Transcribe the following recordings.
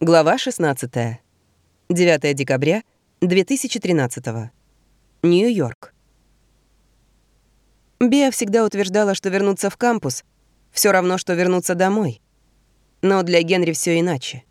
Глава 16. 9 декабря 2013. Нью-Йорк. Беа всегда утверждала, что вернуться в кампус все равно, что вернуться домой. Но для Генри все иначе.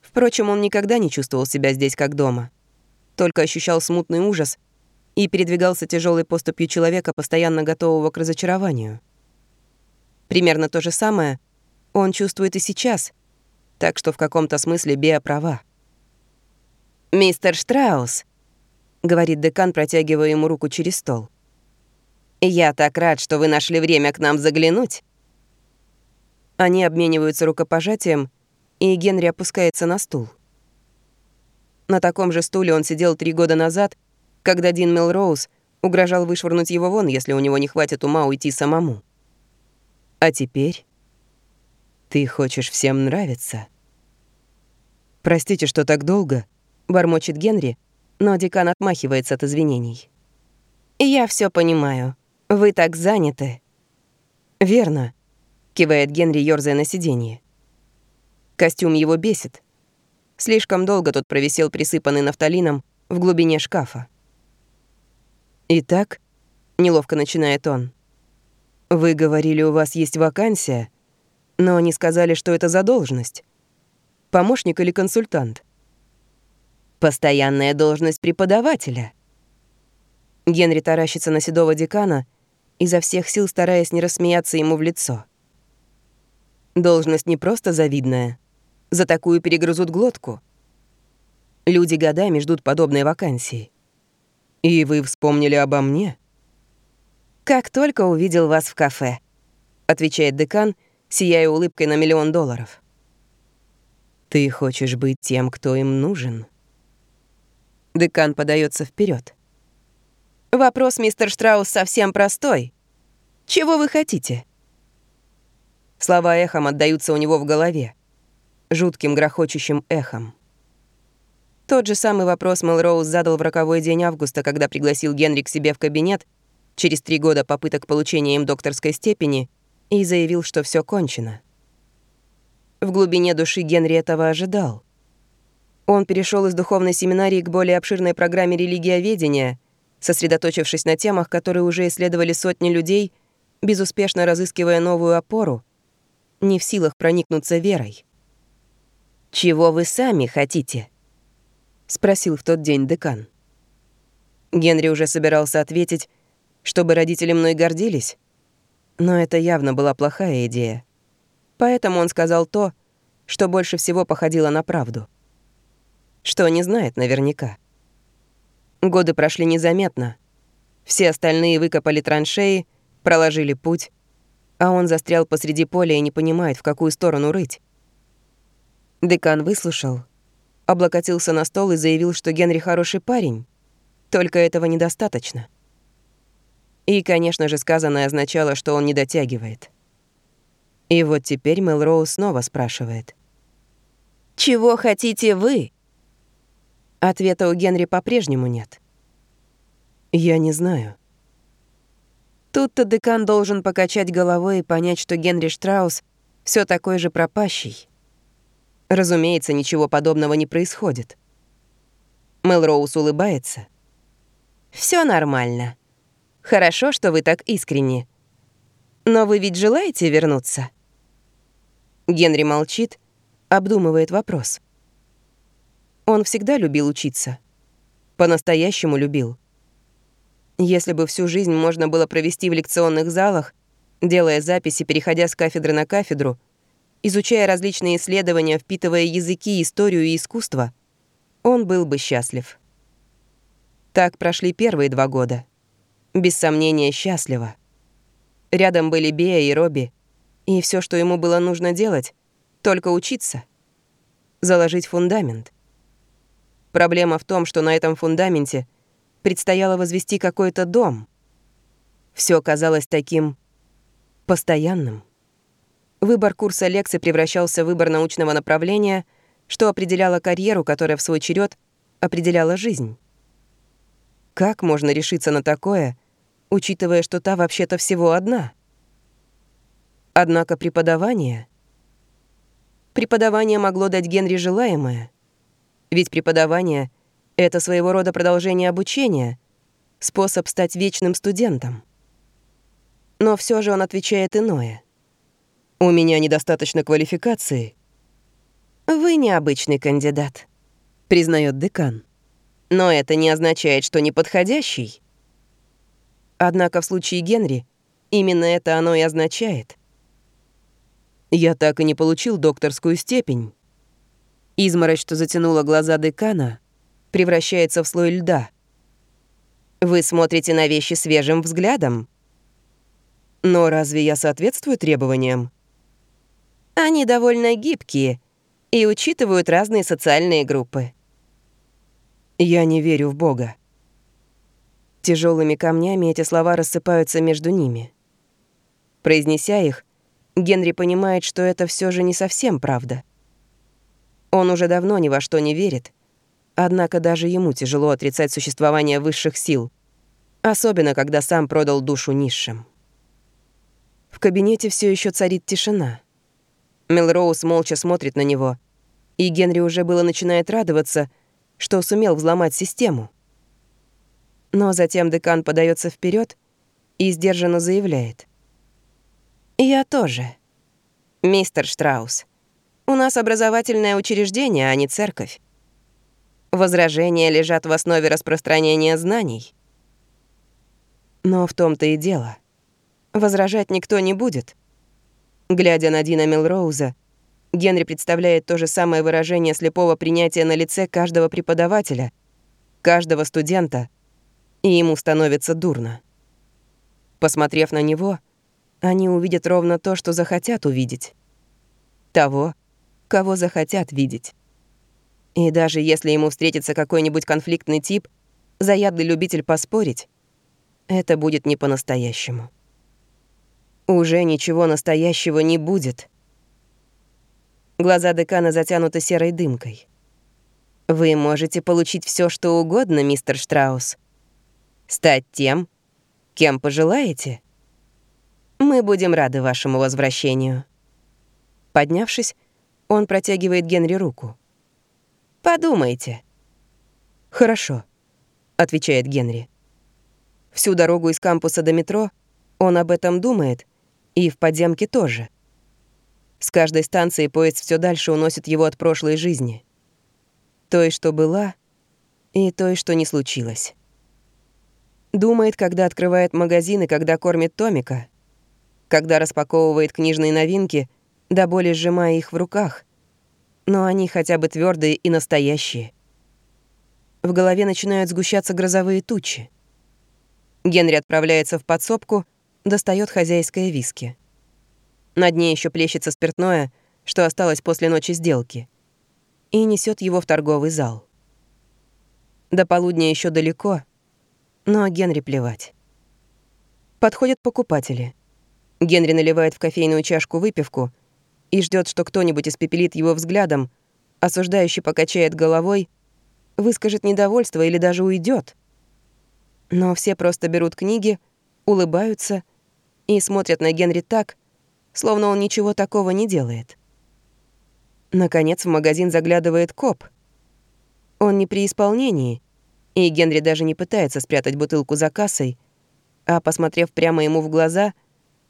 Впрочем, он никогда не чувствовал себя здесь как дома. Только ощущал смутный ужас и передвигался тяжелой поступью человека, постоянно готового к разочарованию. Примерно то же самое он чувствует и сейчас — так что в каком-то смысле Беа права. «Мистер Штраус», — говорит декан, протягивая ему руку через стол. «Я так рад, что вы нашли время к нам заглянуть». Они обмениваются рукопожатием, и Генри опускается на стул. На таком же стуле он сидел три года назад, когда Дин Мелроуз угрожал вышвырнуть его вон, если у него не хватит ума уйти самому. А теперь ты хочешь всем нравиться. Простите, что так долго, бормочет Генри, но декан отмахивается от извинений. Я все понимаю. Вы так заняты. Верно, кивает Генри, ёрзая на сиденье. Костюм его бесит. Слишком долго тот провисел присыпанный нафталином в глубине шкафа. «Итак», — неловко начинает он, — «вы говорили, у вас есть вакансия, но они сказали, что это за должность. Помощник или консультант? Постоянная должность преподавателя. Генри таращится на седого декана, изо всех сил стараясь не рассмеяться ему в лицо. Должность не просто завидная. За такую перегрызут глотку. Люди годами ждут подобной вакансии. И вы вспомнили обо мне? «Как только увидел вас в кафе», — отвечает декан — сияя улыбкой на миллион долларов. «Ты хочешь быть тем, кто им нужен?» Декан подается вперед. «Вопрос, мистер Штраус, совсем простой. Чего вы хотите?» Слова эхом отдаются у него в голове, жутким грохочущим эхом. Тот же самый вопрос Мелроуз задал в роковой день августа, когда пригласил Генри к себе в кабинет через три года попыток получения им докторской степени и заявил, что все кончено. В глубине души Генри этого ожидал. Он перешел из духовной семинарии к более обширной программе религиоведения, сосредоточившись на темах, которые уже исследовали сотни людей, безуспешно разыскивая новую опору, не в силах проникнуться верой. «Чего вы сами хотите?» — спросил в тот день декан. Генри уже собирался ответить, чтобы родители мной гордились, но это явно была плохая идея. Поэтому он сказал то, что больше всего походило на правду. Что не знает наверняка. Годы прошли незаметно. Все остальные выкопали траншеи, проложили путь, а он застрял посреди поля и не понимает, в какую сторону рыть. Декан выслушал, облокотился на стол и заявил, что Генри хороший парень, только этого недостаточно. И, конечно же, сказанное означало, что он не дотягивает. И вот теперь Мелроуз снова спрашивает. «Чего хотите вы?» Ответа у Генри по-прежнему нет. «Я не знаю». Тут-то декан должен покачать головой и понять, что Генри Штраус все такой же пропащий. Разумеется, ничего подобного не происходит. Мелроуз улыбается. Все нормально», Хорошо, что вы так искренни. Но вы ведь желаете вернуться?» Генри молчит, обдумывает вопрос. Он всегда любил учиться. По-настоящему любил. Если бы всю жизнь можно было провести в лекционных залах, делая записи, переходя с кафедры на кафедру, изучая различные исследования, впитывая языки, историю и искусство, он был бы счастлив. Так прошли первые два года без сомнения, счастлива. Рядом были Бея и Робби, и все, что ему было нужно делать, только учиться, заложить фундамент. Проблема в том, что на этом фундаменте предстояло возвести какой-то дом. Все казалось таким постоянным. Выбор курса лекций превращался в выбор научного направления, что определяло карьеру, которая в свой черед определяла жизнь. Как можно решиться на такое, учитывая, что та вообще-то всего одна. Однако преподавание... Преподавание могло дать Генри желаемое. Ведь преподавание — это своего рода продолжение обучения, способ стать вечным студентом. Но все же он отвечает иное. «У меня недостаточно квалификации». «Вы необычный кандидат», — признает декан. «Но это не означает, что неподходящий». Однако в случае Генри именно это оно и означает. Я так и не получил докторскую степень. Изморозь, что затянула глаза декана, превращается в слой льда. Вы смотрите на вещи свежим взглядом. Но разве я соответствую требованиям? Они довольно гибкие и учитывают разные социальные группы. Я не верю в Бога. Тяжелыми камнями эти слова рассыпаются между ними. Произнеся их, Генри понимает, что это все же не совсем правда. Он уже давно ни во что не верит, однако даже ему тяжело отрицать существование высших сил, особенно когда сам продал душу низшим. В кабинете все еще царит тишина. Мелроуз молча смотрит на него, и Генри уже было начинает радоваться, что сумел взломать систему. Но затем декан подается вперед и сдержанно заявляет. «Я тоже. Мистер Штраус, у нас образовательное учреждение, а не церковь. Возражения лежат в основе распространения знаний. Но в том-то и дело. Возражать никто не будет. Глядя на Дина Милроуза, Генри представляет то же самое выражение слепого принятия на лице каждого преподавателя, каждого студента — и ему становится дурно. Посмотрев на него, они увидят ровно то, что захотят увидеть. Того, кого захотят видеть. И даже если ему встретится какой-нибудь конфликтный тип, заядлый любитель поспорить, это будет не по-настоящему. Уже ничего настоящего не будет. Глаза декана затянуты серой дымкой. Вы можете получить все, что угодно, мистер Штраус, Стать тем, кем пожелаете? Мы будем рады вашему возвращению. Поднявшись, он протягивает Генри руку. Подумайте. Хорошо, отвечает Генри. Всю дорогу из кампуса до метро он об этом думает, и в подземке тоже. С каждой станции поезд все дальше уносит его от прошлой жизни. Той, что была, и той, что не случилось. Думает, когда открывает магазин и когда кормит Томика. Когда распаковывает книжные новинки, до боли сжимая их в руках. Но они хотя бы твердые и настоящие. В голове начинают сгущаться грозовые тучи. Генри отправляется в подсобку, достает хозяйское виски. На дне еще плещется спиртное, что осталось после ночи сделки, и несет его в торговый зал. До полудня еще далеко — но Генри плевать. Подходят покупатели. Генри наливает в кофейную чашку выпивку и ждет, что кто-нибудь испепелит его взглядом, осуждающий покачает головой, выскажет недовольство или даже уйдет. Но все просто берут книги, улыбаются и смотрят на Генри так, словно он ничего такого не делает. Наконец в магазин заглядывает коп. Он не при исполнении — и Генри даже не пытается спрятать бутылку за кассой, а, посмотрев прямо ему в глаза,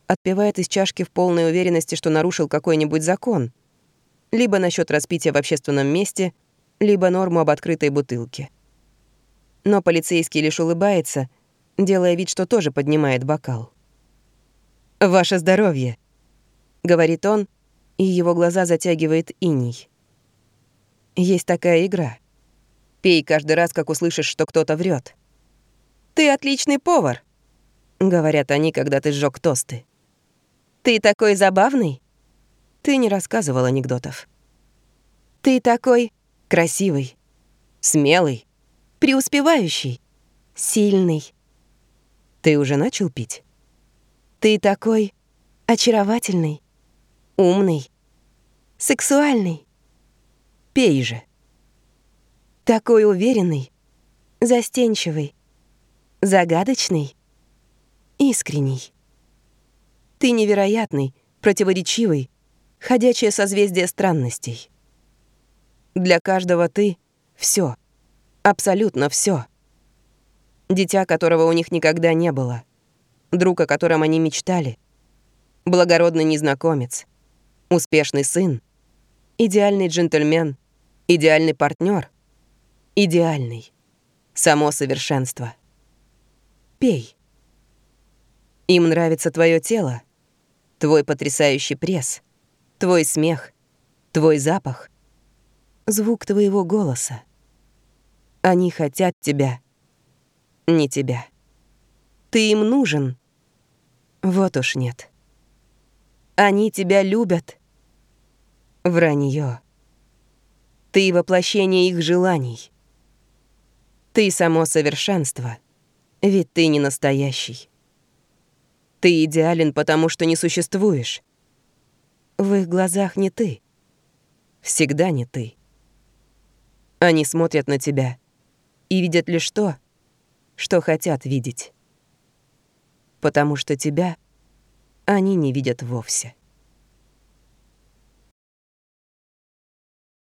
отпивает из чашки в полной уверенности, что нарушил какой-нибудь закон. Либо насчет распития в общественном месте, либо норму об открытой бутылке. Но полицейский лишь улыбается, делая вид, что тоже поднимает бокал. «Ваше здоровье», — говорит он, и его глаза затягивает иней. Есть такая игра — Пей каждый раз, как услышишь, что кто-то врет. «Ты отличный повар», — говорят они, когда ты сжёг тосты. «Ты такой забавный?» Ты не рассказывал анекдотов. «Ты такой красивый, смелый, преуспевающий, сильный». Ты уже начал пить? Ты такой очаровательный, умный, сексуальный. Пей же. Такой уверенный, застенчивый, загадочный, искренний. Ты невероятный, противоречивый, ходячее созвездие странностей. Для каждого ты — все, абсолютно все. Дитя, которого у них никогда не было, друг, о котором они мечтали, благородный незнакомец, успешный сын, идеальный джентльмен, идеальный партнер, идеальный, само совершенство. Пей. Им нравится твое тело, твой потрясающий пресс, твой смех, твой запах, звук твоего голоса. Они хотят тебя, не тебя. Ты им нужен. Вот уж нет. Они тебя любят. Вранье. Ты воплощение их желаний. Ты само совершенство, ведь ты не настоящий. Ты идеален, потому что не существуешь. В их глазах не ты. Всегда не ты. Они смотрят на тебя и видят лишь то, что хотят видеть. Потому что тебя они не видят вовсе.